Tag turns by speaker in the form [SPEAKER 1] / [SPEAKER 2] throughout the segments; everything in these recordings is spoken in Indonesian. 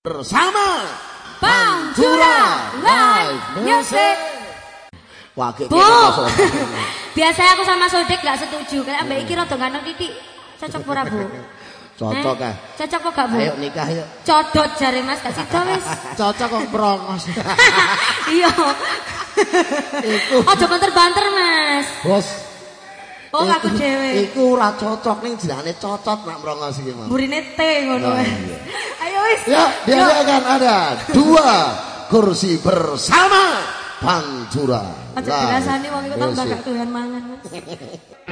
[SPEAKER 1] bersama Panjura Live Music.
[SPEAKER 2] Wah,
[SPEAKER 1] Bu, biasa aku sama Sodik gak setuju. Kayak mbak Iki rada ganteng titik. Cocok pura bu?
[SPEAKER 2] Cocok
[SPEAKER 1] Eh,
[SPEAKER 2] ah.
[SPEAKER 1] Cocok kok gak bu?
[SPEAKER 2] Ayo nikah yuk.
[SPEAKER 1] Codot jari mas gak sida wis.
[SPEAKER 3] Cocok kok brongos.
[SPEAKER 1] Iya. Ojo banter-banter mas.
[SPEAKER 2] Bos.
[SPEAKER 1] Oh aku dhewe.
[SPEAKER 2] Iku ora cocok ning jenenge cocot nak mrongos iki, Mas.
[SPEAKER 1] Burine T ngono.
[SPEAKER 2] Nah, iya.
[SPEAKER 1] Ayo wis.
[SPEAKER 2] Ya, dia akan ada dua kursi bersama Panjura. Live
[SPEAKER 1] dirasani wong iku tambah
[SPEAKER 2] Music.
[SPEAKER 1] gak doyan mangan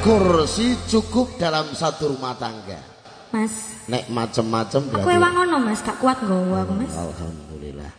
[SPEAKER 2] kursi cukup dalam satu rumah tangga.
[SPEAKER 1] Mas,
[SPEAKER 2] Nek macem-macem
[SPEAKER 1] aku
[SPEAKER 2] berarti.
[SPEAKER 1] emang ngono Mas, gak kuat nggawa aku Mas.
[SPEAKER 2] Alhamdulillah.